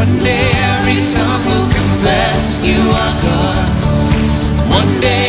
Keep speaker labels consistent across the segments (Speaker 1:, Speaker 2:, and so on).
Speaker 1: One day every tongue will confess you are God. One day.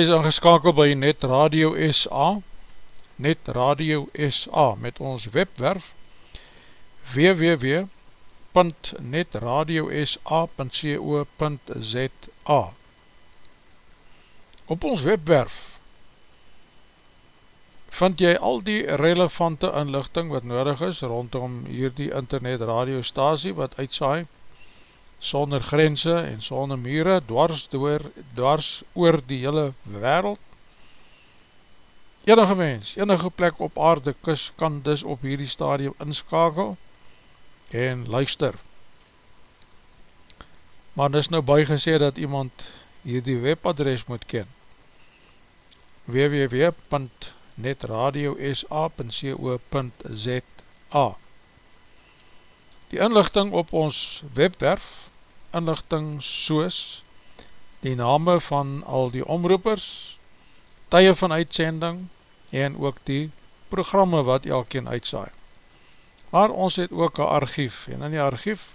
Speaker 2: is
Speaker 3: ingeskakel by Net Radio SA, Net Radio SA met ons webwerf www.netradiosa.co.za Op ons webwerf vind jy al die relevante inlichting wat nodig is rondom hierdie internet radiostasie wat uitsaai sonder grense en sonder mure, dwars, door, dwars oor die hele wereld. Enige mens, enige plek op aarde kus kan dus op hierdie stadium inskakel en luister. Maar dis nou bygesê dat iemand hierdie webadres moet ken www.netradiosa.co.za Die inlichting op ons webwerf inlichting soos die name van al die omroepers, tye van uitsending en ook die programme wat elkeen uitsaai. Maar ons het ook een archief en in die archief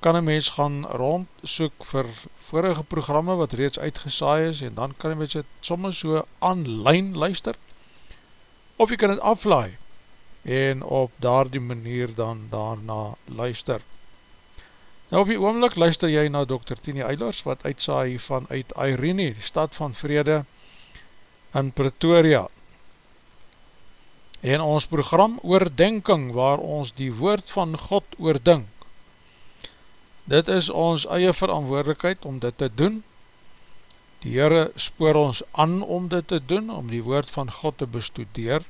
Speaker 3: kan een mens gaan rond soek vir vorige programme wat reeds uitgesaai is en dan kan een mens het soms so online luister of jy kan het aflaai en op daar die manier dan daarna luister. Nou op die oomlik luister jy na Dr. Tini Eilers wat uitsaai van uit Irene, die stad van vrede in Pretoria. En ons program oordenking waar ons die woord van God oordink. Dit is ons eie verantwoordelikheid om dit te doen. Die Heere spoor ons aan om dit te doen, om die woord van God te bestudeer,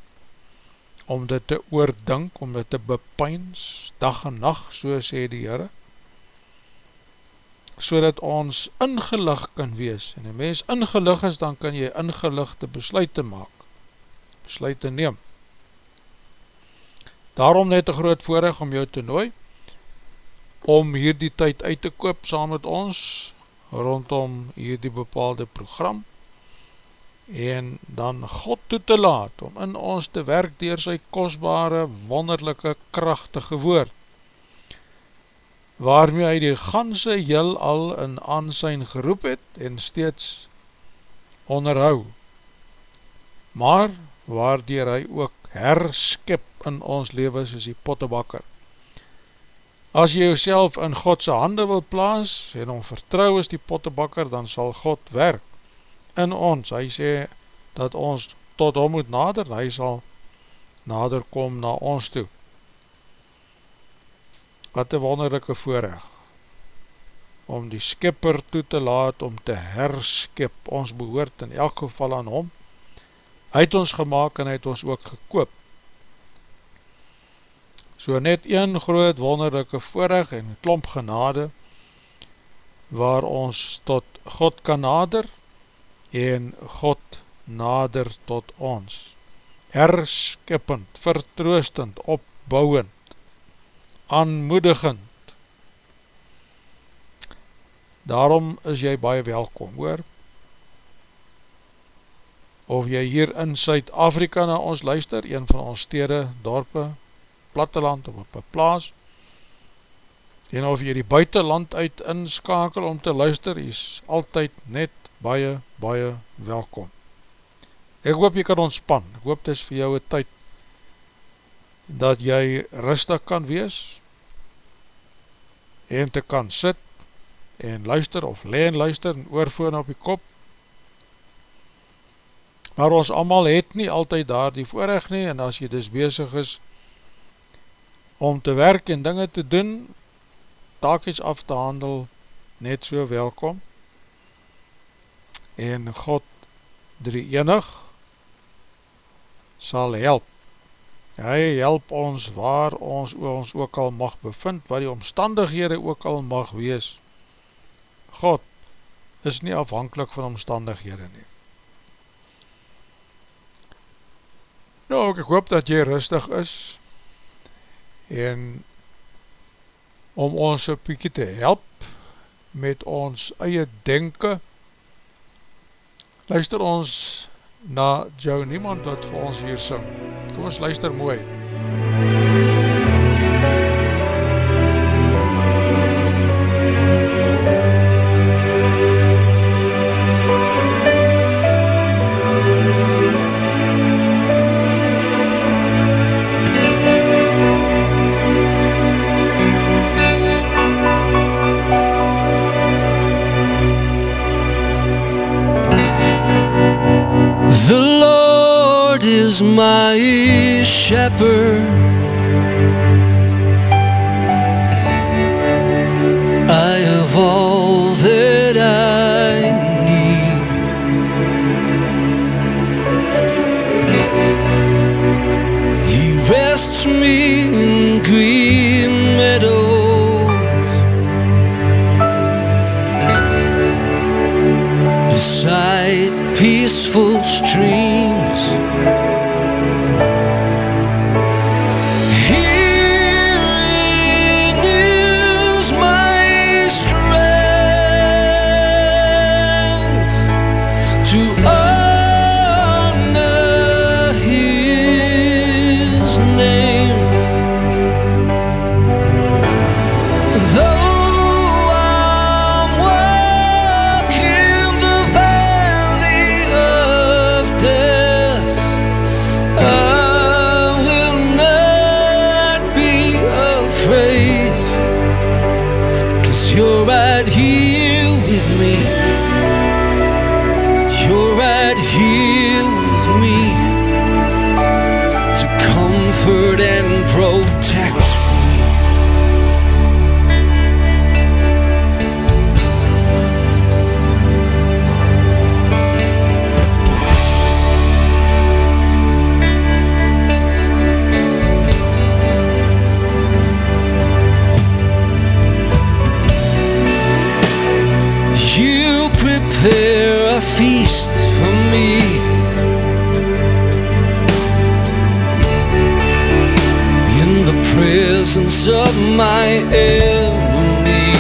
Speaker 3: om dit te oordink, om dit te bepyns, dag en nacht, so sê die Heere so dat ons ingelig kan wees. En een mens ingelig is, dan kan jy ingeligde besluiten maak, besluiten neem. Daarom net een groot voorrecht om jou te nooi, om hier die tyd uit te koop saam met ons, rondom hier die bepaalde program, en dan God toe te laat, om in ons te werk dier sy kostbare, wonderlijke, krachtige woord, waarmee hy die ganse jyl al in aansijn geroep het en steeds onderhou, maar waardier hy ook herskip in ons leven soos die pottebakker. As jy jouself in Godse hande wil plaas en om vertrouw is die pottebakker, dan sal God werk in ons. Hy sê dat ons tot hom moet nader, hy sal nader kom na ons toe. Wat een wonderlijke voorrecht om die skipper toe te laat om te herskip. Ons behoort in elk geval aan hom. Hy het ons gemaakt en hy het ons ook gekoop. So net een groot wonderlijke voorrecht en klomp genade waar ons tot God kan nader en God nader tot ons. Herskippend, vertroostend, opbouwend aanmoedigend. Daarom is jy baie welkom, hoor. Of jy hier in Suid-Afrika na ons luister, een van ons stede, dorpe, platteland of op een plaas, en of jy die buitenland uit inskakel om te luister, is altyd net baie, baie welkom. Ek hoop jy kan ontspan, ek hoop dit is vir jou een tyd, dat jy rustig kan wees, en te kan sit en luister of leen luister en oorvoon op die kop. Maar ons allemaal het nie altyd daar die voorrecht nie en as jy dus bezig is om te werk en dinge te doen, taakjes af te handel, net so welkom. En God drie enig sal help Hy help ons waar ons ons ook al mag bevind, waar die omstandighede ook al mag wees. God is nie afhankelijk van omstandighede nie. Nou, ek hoop dat jy rustig is en om ons een piekie te help met ons eie denken, luister ons na jou niemand wat vir ons hier sing. Kom ons luister mooi.
Speaker 4: shepherd. I have all that I need. He rests me in green meadows beside peaceful streams. prepare a feast for me. In the presence of my enemy,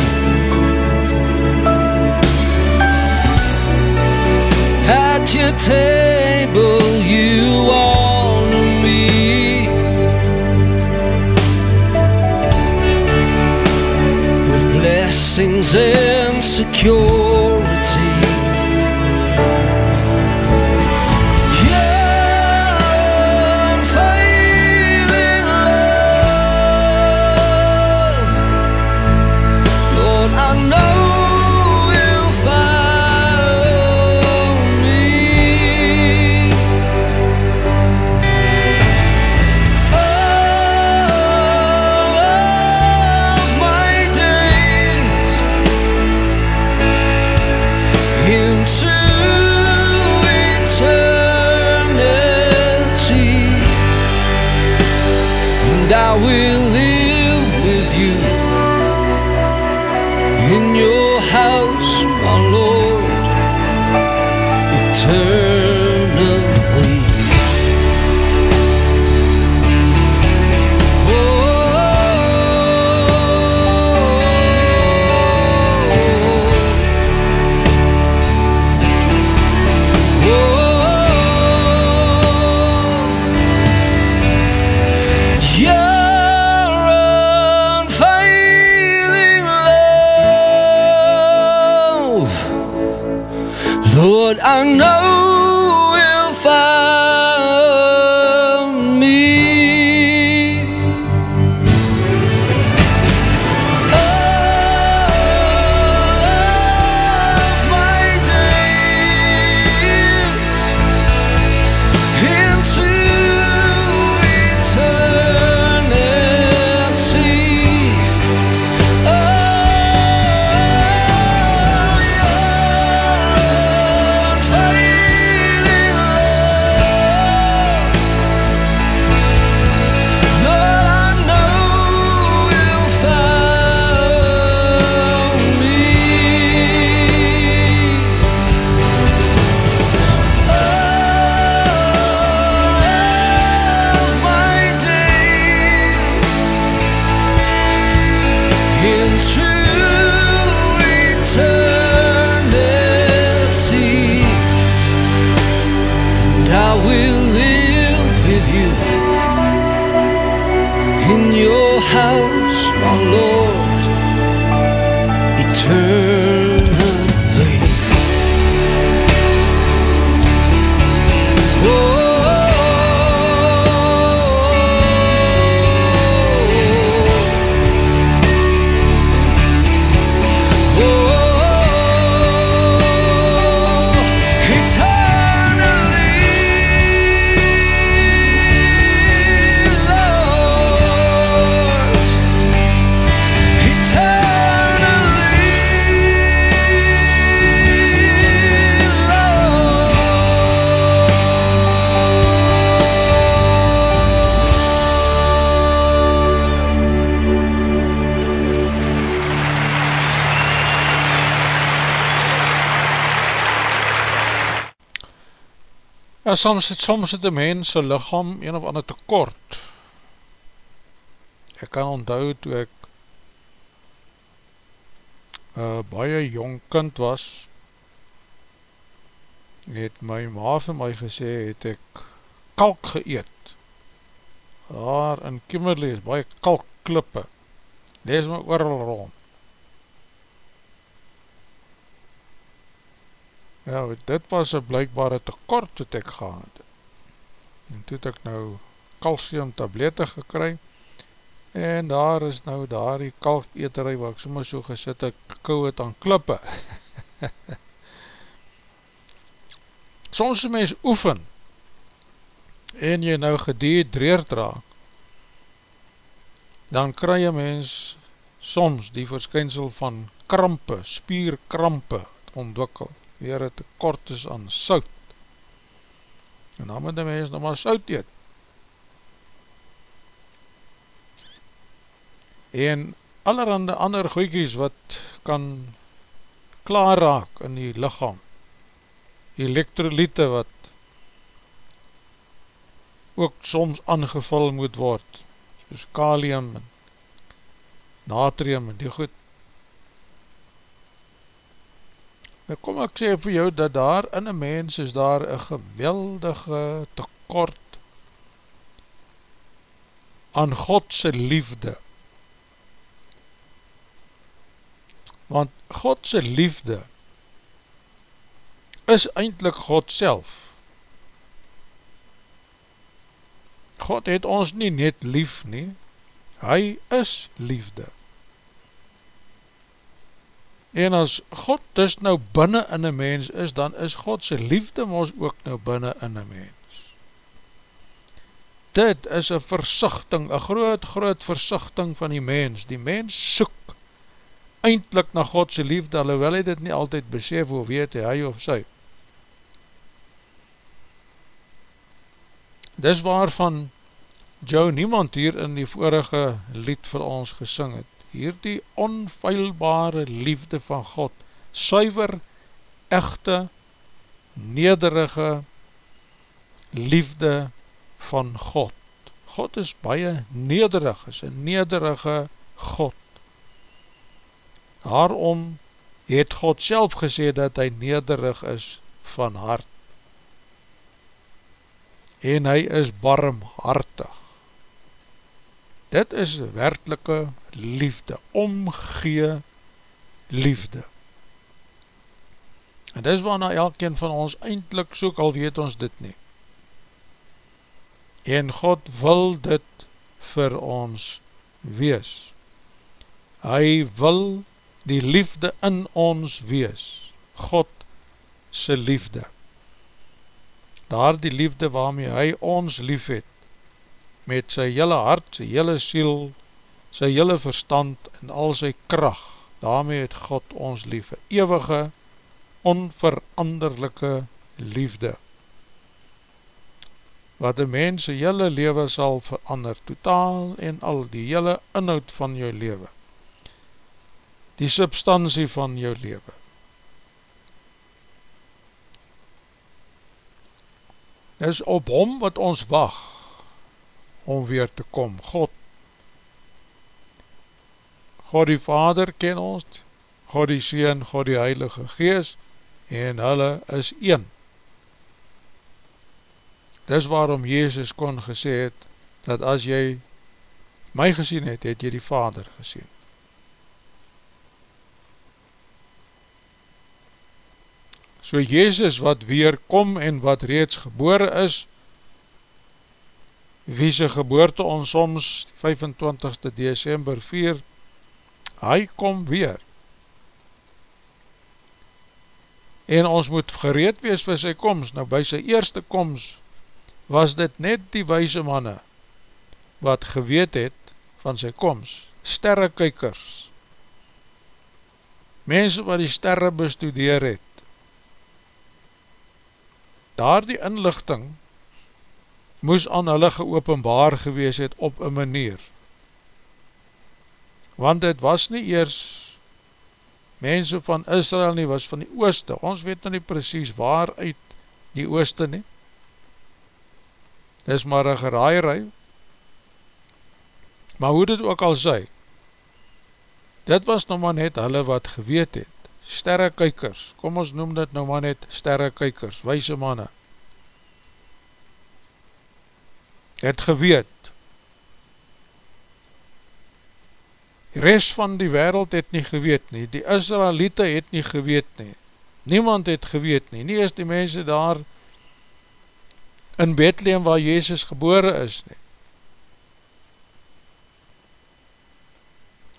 Speaker 4: at your table you honor me. With blessings and secure. I will live with you.
Speaker 3: Ja, soms het, soms het een mens een lichaam een of ander tekort. Ek kan onthou toe ek uh, baie jong kind was, het my ma vir my gesê, het ek kalk geëet. Daar in Kimmerley is baie kalkklippe. Lees my ooral rond. Ja, dit was een blijkbare tekort wat ek gehad. En toe het ek nou calcium tablette gekry, en daar is nou daar die kalketerij waar ek soms so gesit ek kou het aan klippe. soms die mens oefen, en jy nou gedehydreerd raak, dan kry jy mens soms die verskynsel van krampe, spierkrampe ontwikkel weer het tekort is aan sout. En dan moet die mens nog maar sout eet. En allerhande ander goeikies wat kan klaar raak in die lichaam. Elektroliete wat ook soms aangevul moet word, soos kalium en natrium en die goed, Nou kom ek sê vir jou dat daar in een mens is daar een geweldige tekort aan Godse liefde. Want Godse liefde is eindelijk God self. God het ons nie net lief nie, hy is liefde. En as God dus nou binnen in een mens is, dan is Godse liefde ons ook nou binnen in een mens. Dit is een versichting, een groot, groot versichting van die mens. Die mens soek eindelijk na Godse liefde, alhoewel hy dit nie altyd besef hoe weet hy of sy. Dis waarvan Joe niemand hier in die vorige lied vir ons gesing het hierdie onfeilbare liefde van God, suiver, echte, nederige liefde van God. God is baie nederig, is een nederige God. Daarom het God self gesê dat hy nederig is van hart. En hy is barmhartig. Dit is werkelike liefde, omgee liefde. En dis waarna elkeen van ons eindelijk soek, al weet ons dit nie. En God wil dit vir ons wees. Hy wil die liefde in ons wees. God se liefde. Daar die liefde waarmee hy ons lief het, met sy hele hart, sy hele siel, sy hele verstand en al sy kracht, daarmee het God ons liefde, eeuwige, onveranderlijke liefde, wat die mens sy hele leven sal verander, totaal en al, die hele inhoud van jou leven, die substantie van jou leven. Dis op hom wat ons wacht, om weer te kom. God, God die Vader ken ons, God die Seen, God die Heilige Gees, en hulle is een. Dis waarom Jezus kon gesê het, dat as jy my gesien het, het jy die Vader gesien. So Jezus wat weer kom en wat reeds gebore is, wie sy geboorte ons soms 25 december 4 hy kom weer. En ons moet gereed wees vir sy komst. Nou by sy eerste komst was dit net die wijze manne wat geweet het van sy komst. Sterrekijkers mense wat die sterre bestudeer het. Daar die inlichting moes aan hulle geopenbaar gewees het op een manier. Want het was nie eers mense van Israel nie, was van die ooste. Ons weet nou nie precies waar uit die ooste nie. dis maar een geraaierij, maar hoe dit ook al sy, dit was nou maar net hulle wat geweet het, sterrekijkers, kom ons noem dit nou maar net sterrekijkers, wijse manne, het geweet, die rest van die wereld het nie geweet nie, die Israelite het nie geweet nie, niemand het geweet nie, nie is die mense daar in Bethlehem waar Jezus gebore is nie.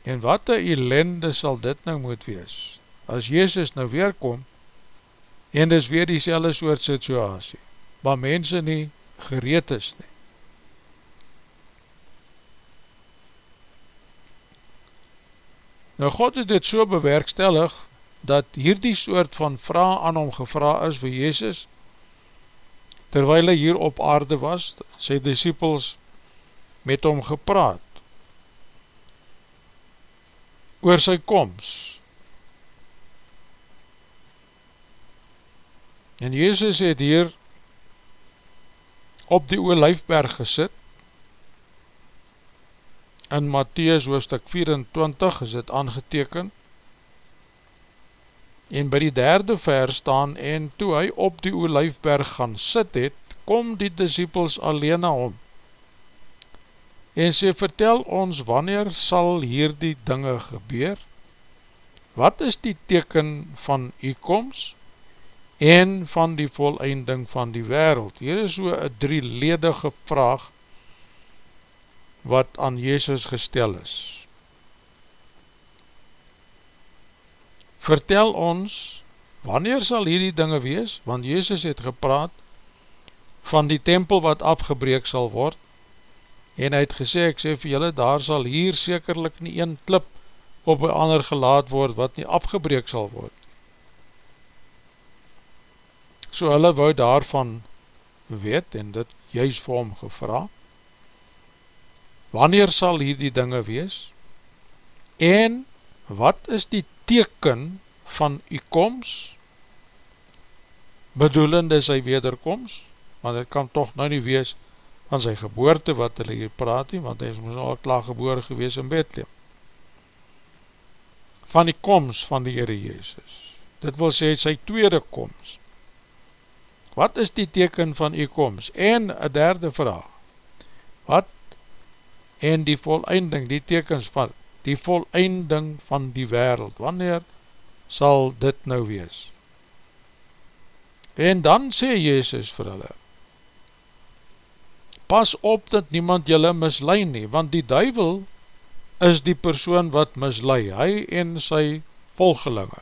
Speaker 3: En wat een ellende sal dit nou moet wees, as Jezus nou weerkom, en dis weer die selle soort situasie, waar mense nie gereed is nie. Nou God het dit so bewerkstellig, dat hierdie soort van vraag aan hom gevra is vir Jezus, terwijl hy hier op aarde was, sy disciples met hom gepraat, oor sy komst. En Jezus het hier op die oorlijfberg gesit, in Matthäus hoofdstuk 24 is het aangeteken, en by die derde vers staan, en toe hy op die olijfberg gaan sit het, kom die disciples alleen na hom, en sê, vertel ons, wanneer sal hier die dinge gebeur? Wat is die teken van die komst, en van die voleinding van die wereld? Hier is so een drieledige vraag, wat aan Jezus gestel is. Vertel ons, wanneer sal hierdie dinge wees, want Jezus het gepraat van die tempel wat afgebreek sal word, en hy het gesê, ek sê vir julle, daar sal hier sekerlik nie een klip op een ander gelaat word, wat nie afgebreek sal word. So hulle wou daarvan weet, en dit juist vir hom gevraag, wanneer sal hierdie dinge wees, en wat is die teken van die komst, bedoelende sy wederkomst, want het kan toch nou nie wees van sy geboorte wat hulle hier praat nie, want hy is moes al klaar geboor gewees in Bethlehem, van die komst van die Heere Jezus, dit wil sê sy tweede komst, wat is die teken van die komst, en een derde vraag, wat en die voleinding, die tekens van die voleinding van die wereld, wanneer sal dit nou wees? En dan sê Jezus vir hulle, pas op dat niemand julle mislui nie, want die duivel is die persoon wat mislui, hy en sy volgelinge,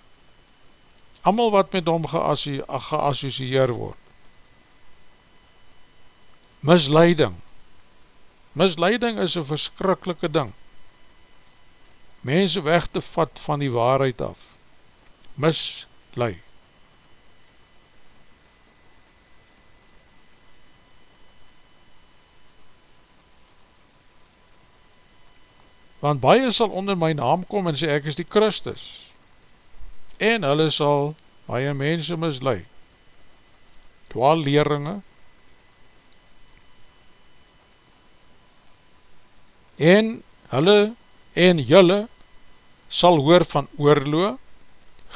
Speaker 3: amal wat met hom geassocieer word. Misleiding, Misleiding is een verskrikkelike ding. Mense weg te vat van die waarheid af. Misleid. Want baie sal onder my naam kom en sê ek is die Christus. En hulle sal baie mense misleid. Dwaal en hulle en julle sal hoor van oorloo,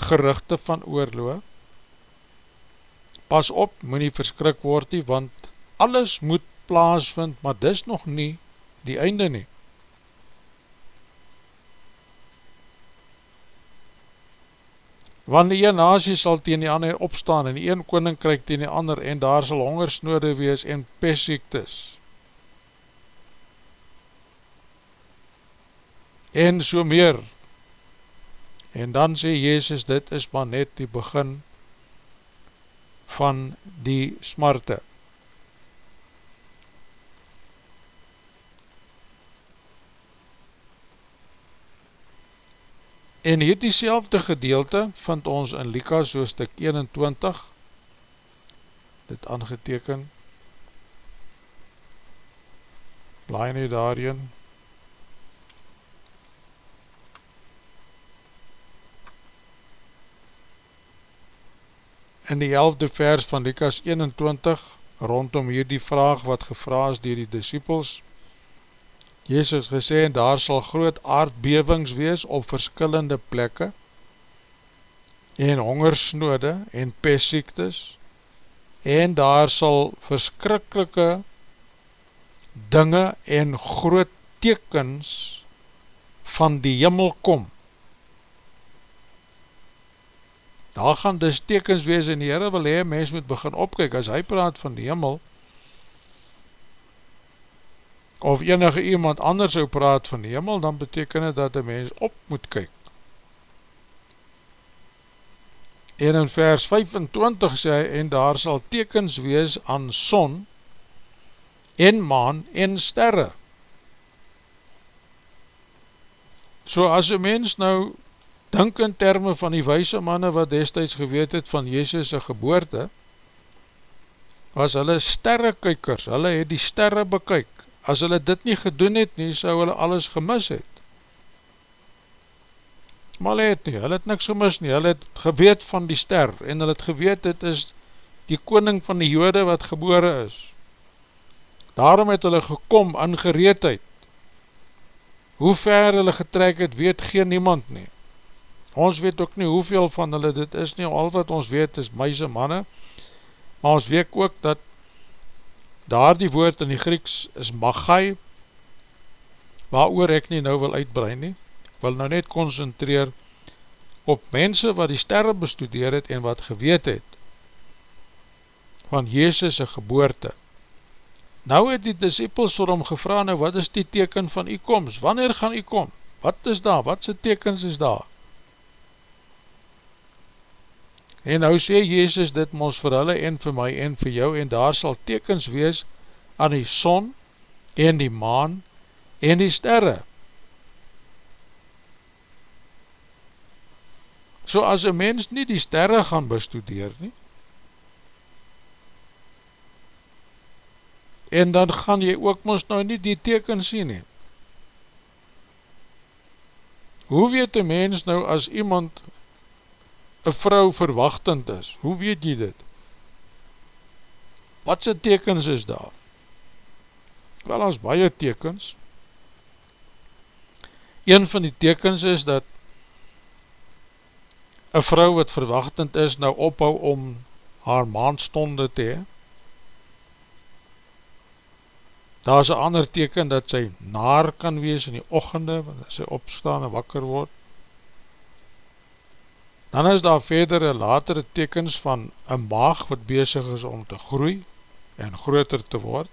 Speaker 3: gerichte van oorloo, pas op, moet nie verskrik word nie, want alles moet plaas vind, maar dis nog nie die einde nie. Want die een nasie sal teen die ander opstaan, en die een koninkryk teen die ander, en daar sal hongersnoode wees en pessiektes, en so meer. En dan sê Jezus, dit is maar net die begin van die smarte. En hier die selfde gedeelte vind ons in Likas hoofdstuk 21, dit aangeteken, blaai nie daarin, in die 11de vers van Lukas 21 rondom hierdie vraag wat gevra is dier die disciples. Jezus gesê, en daar sal groot aardbewings wees op verskillende plekke, en hongersnode, en pestsiektes, en daar sal verskrikkelike dinge en groot tekens van die jimmel kom. Daar gaan dus tekens wees en die Heere wil hee, mens moet begin opkyk, as hy praat van die jimmel, of enige iemand anders zou praat van die jimmel, dan beteken het dat die mens op moet kyk. En in vers 25 sê hy, en daar sal tekens wees aan son, en maan, en sterre. So as een mens nou Dink in termen van die wijse manne wat destijds geweet het van Jezus' geboorte, was hulle sterrekykers, hulle het die sterre bekyk. As hulle dit nie gedoen het nie, sou hulle alles gemis het. Maar hulle het nie, hulle het niks gemis nie, hulle het geweet van die ster, en hulle het geweet het is die koning van die jode wat gebore is. Daarom het hulle gekom in gereedheid. Hoe ver hulle getrek het, weet geen niemand nie. Ons weet ook nie hoeveel van hulle dit is nie, al wat ons weet is meise manne, maar ons weet ook dat daar die woord in die Grieks is magai, waar oor ek nie nou wil uitbrein nie, ek wil nou net concentreer op mense wat die sterre bestudeer het en wat geweet het van Jezus' geboorte. Nou het die disciples vir hom gevra, nou wat is die teken van die komst? Wanneer gaan die kom? Wat is daar? Wat sy tekens is daar? En nou sê Jezus dit ons vir hulle en vir my en vir jou en daar sal tekens wees aan die son en die maan en die sterre. So as een mens nie die sterre gaan bestudeer nie, en dan gaan jy ook ons nou nie die teken sien nie. Hoe weet een mens nou as iemand een vrou verwachtend is. Hoe weet jy dit? Wat sy tekens is daar? Wel, as baie tekens. Een van die tekens is dat een vrou wat verwachtend is nou ophou om haar maandstonde te hee. Daar is een ander teken dat sy naar kan wees in die ochende, wanneer sy opstaan en wakker word. Dan is daar verdere latere tekens van een maag wat bezig is om te groei en groter te word.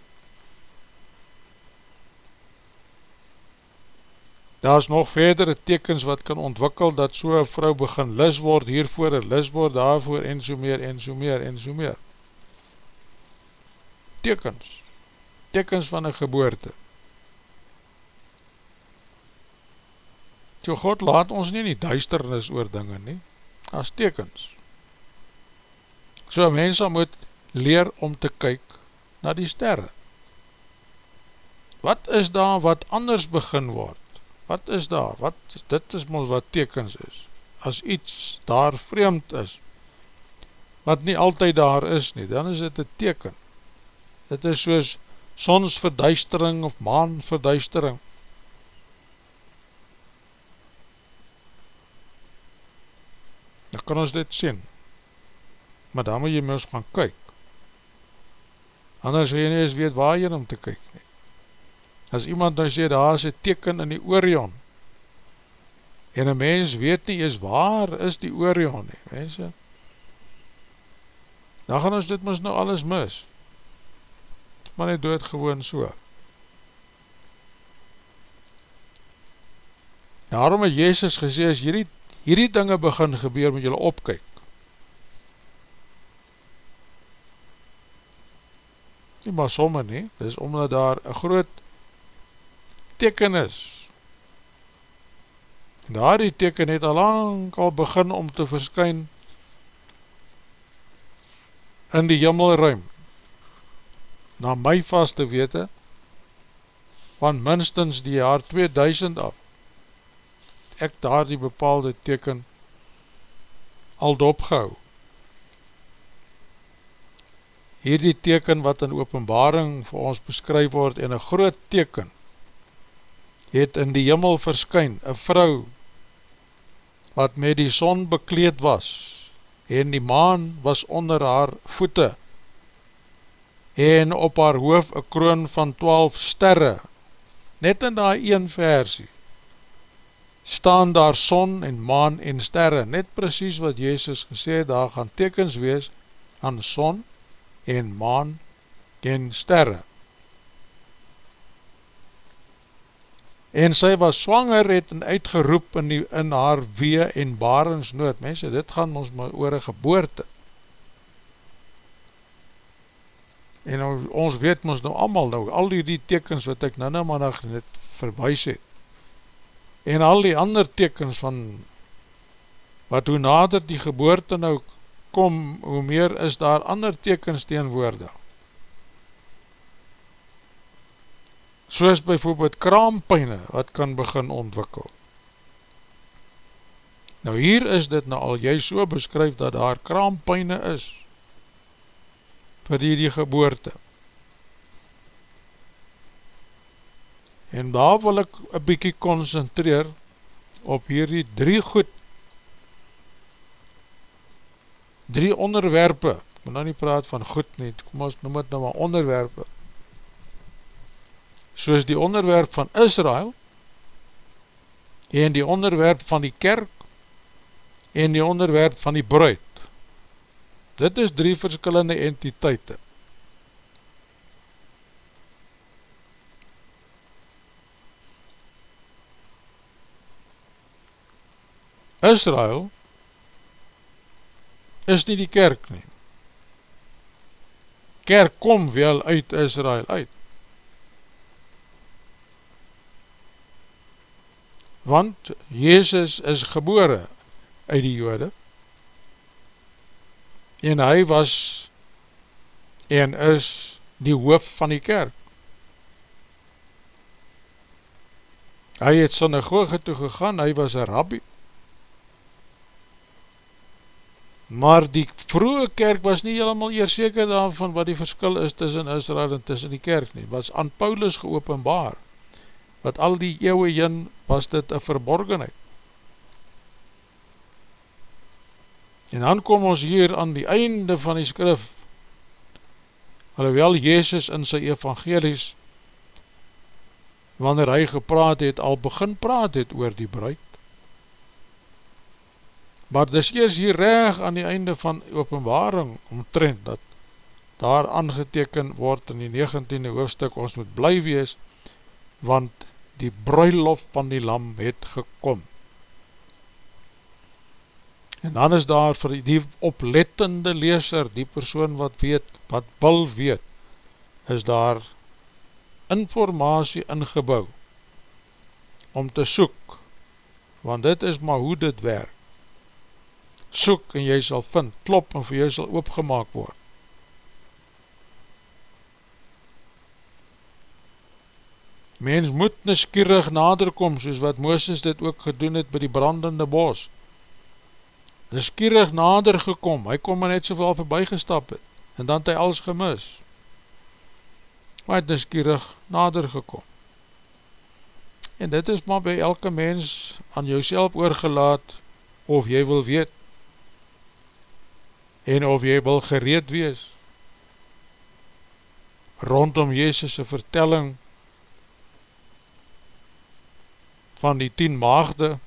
Speaker 3: Daar is nog verdere tekens wat kan ontwikkel dat so een vrou begin lis word hiervoor en lis word daarvoor en so meer en so meer en so meer. Tekens. Tekens van een geboorte. So God laat ons nie in die duisternis oor dinge nie as tekens. So mens moet leer om te kyk na die sterre. Wat is daar wat anders begin word? Wat is daar? Wat, dit is ons wat tekens is. As iets daar vreemd is, wat nie altyd daar is nie, dan is dit een teken. Dit is soos sonsverduistering of maanverduistering. Dan kan ons dit sien. Maar dan moet jy mys gaan kyk. Anders jy nie eens weet waar jy om te kyk nie. As iemand nou sê, daar is een teken in die Orion, en een mens weet nie eens waar is die Orion nie, mense, dan gaan ons dit mys nou alles mis. Maar nie dood gewoon so. Daarom het Jezus gesê, as hierdie hierdie dinge begin gebeur, moet julle opkyk. Nie maar somme nie, dit is omdat daar een groot teken is. En daar die teken het al lang al begin om te verskyn in die jimmelruim. Na my vaste wete, van minstens die jaar 2000 af, ek daar die bepaalde teken al dopgehou. hierdie teken wat in openbaring vir ons beskryf word en een groot teken het in die jimmel verskyn, een vrou wat met die son bekleed was en die maan was onder haar voete en op haar hoof een kroon van twaalf sterre net in die een versie staan daar son en maan en sterre net precies wat Jezus gesê daar gaan tekens wees aan son en maan en sterre. En sy was swanger het en uitgeroep in, die, in haar wee en barensnood, mense, dit gaan ons maar oor een geboorte, en ons weet ons nou allemaal nou, al die, die tekens wat ek nou nou maar nog net verwijs het, en al die ander tekens van, wat hoe nader die geboorte nou kom, hoe meer is daar ander tekens teenwoordig, soos byvoorbeeld kraampijne wat kan begin ontwikkel. Nou hier is dit nou al jy so beskryf dat daar kraampijne is vir die, die geboorte. En daar wil ek een bykie concentreer op hierdie drie goed, drie onderwerpe, ek moet nou nie praat van goed nie, kom ons noem het nou maar onderwerpe, soos die onderwerp van Israel en die onderwerp van die kerk en die onderwerp van die bruid. Dit is drie verskillende entiteite. Israel is nie die kerk nie. Kerk kom wel uit Israel uit. want Jezus is gebore uit die jode en hy was en is die hoof van die kerk hy het synagoge toe gegaan, hy was een rabbi maar die vroege kerk was nie helemaal eers seker daarvan wat die verskil is tussen Israel en tussen die kerk nie, was aan Paulus geopenbaar wat al die eeuwe jyn was dit een verborgenheid. En dan kom ons hier aan die einde van die skrif, alhoewel Jezus in sy evangelies, wanneer hy gepraat het, al begin praat het oor die bruid, maar dis eers hier reg aan die einde van openbaring omtrend, dat daar aangeteken word in die 19e hoofdstuk, ons moet bly wees, want die bruiloft van die lam het gekom. En dan is daar vir die oplettende leeser, die persoon wat weet, wat wil weet, is daar informatie ingebouw om te soek, want dit is maar hoe dit werk. Soek en jy sal vind, klop en vir jy sal oopgemaak word. Mens moet neskierig naderkom, soos wat Mooses dit ook gedoen het by die brandende bos. Neskierig nader gekom, hy kom maar net soveel voorbij gestap het, en dan het hy alles gemis. Maar het neskierig nader gekom. En dit is maar by elke mens aan jouself oorgelaat, of jy wil weet, en of jy wil gereed wees, rondom Jezus' vertelling, van die tien maagde,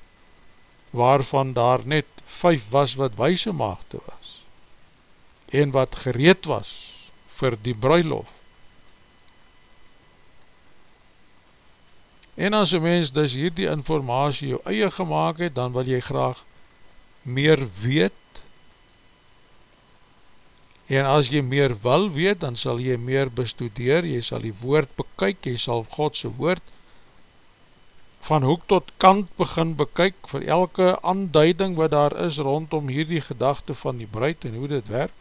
Speaker 3: waarvan daar net vijf was wat wijse maagde was, en wat gereed was vir die bruilof. En as een mens dus hier die informatie jou eie gemaakt het, dan wil jy graag meer weet, en as jy meer wil weet, dan sal jy meer bestudeer, jy sal die woord bekyk, jy sal Godse woord van hoek tot kant begin bekyk vir elke aanduiding wat daar is rondom hierdie gedachte van die bruid en hoe dit werk.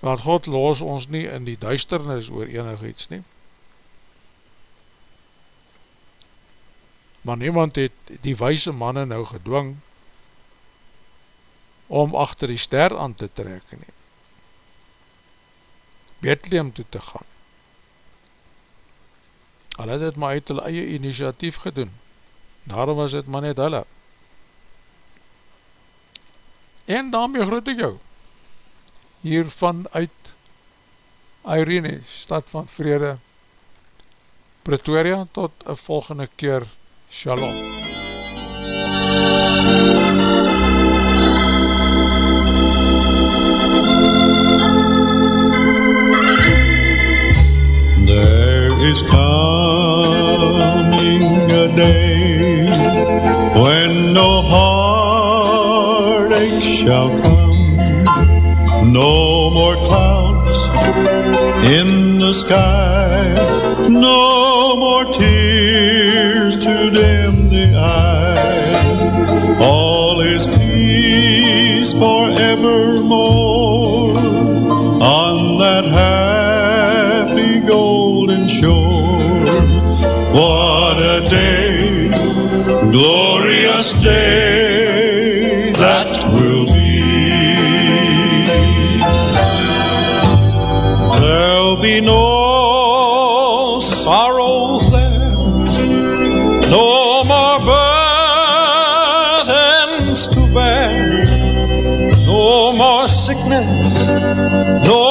Speaker 3: Want God los ons nie in die duisternis oor enig iets nie. Maar niemand het die wijse manne nou gedwong om achter die ster aan te trek nie. Bethlehem toe te gaan. Hulle het het maar uit hulle eie initiatief gedoen. Daarom was het maar net hulle. En daarmee groet ek jou. Hiervan uit Irene, stad van vrede, Pretoria, tot een volgende keer. Shalom.
Speaker 4: There is coming a day when no heartache shall come, no more clouds in the sky, no more tears to dim the eye. All is peace forevermore glorious day that will be. There'll be no sorrow there, no more burdens to bear, no more sickness, no